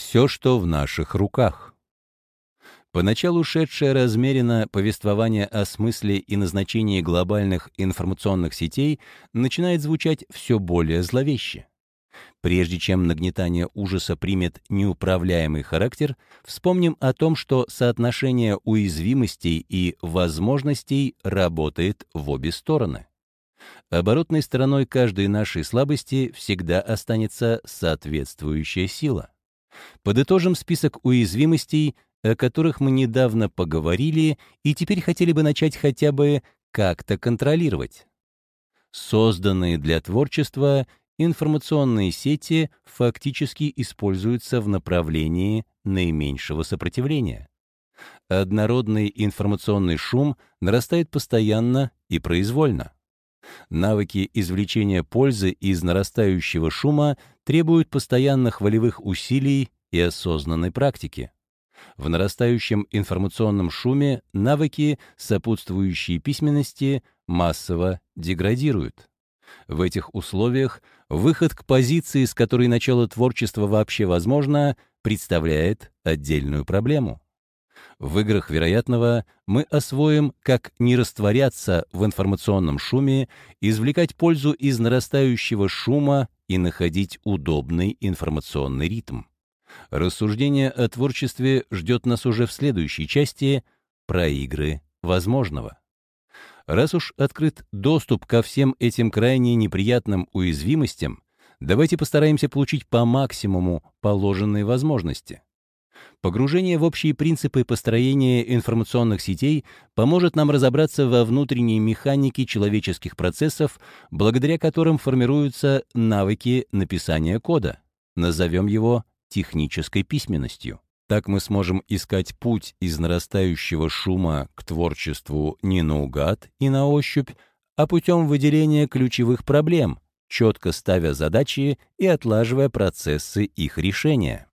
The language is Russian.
все, что в наших руках. Поначалу шедшее размеренно повествование о смысле и назначении глобальных информационных сетей начинает звучать все более зловеще. Прежде чем нагнетание ужаса примет неуправляемый характер, вспомним о том, что соотношение уязвимостей и возможностей работает в обе стороны. Оборотной стороной каждой нашей слабости всегда останется соответствующая сила. Подытожим список уязвимостей, о которых мы недавно поговорили и теперь хотели бы начать хотя бы как-то контролировать. Созданные для творчества, информационные сети фактически используются в направлении наименьшего сопротивления. Однородный информационный шум нарастает постоянно и произвольно. Навыки извлечения пользы из нарастающего шума требуют постоянных волевых усилий и осознанной практики. В нарастающем информационном шуме навыки, сопутствующие письменности, массово деградируют. В этих условиях выход к позиции, с которой начало творчества вообще возможно, представляет отдельную проблему. В играх вероятного мы освоим, как не растворяться в информационном шуме, извлекать пользу из нарастающего шума и находить удобный информационный ритм. Рассуждение о творчестве ждет нас уже в следующей части про игры возможного. Раз уж открыт доступ ко всем этим крайне неприятным уязвимостям, давайте постараемся получить по максимуму положенные возможности. Погружение в общие принципы построения информационных сетей поможет нам разобраться во внутренней механике человеческих процессов, благодаря которым формируются навыки написания кода. Назовем его технической письменностью. Так мы сможем искать путь из нарастающего шума к творчеству не наугад и на ощупь, а путем выделения ключевых проблем, четко ставя задачи и отлаживая процессы их решения.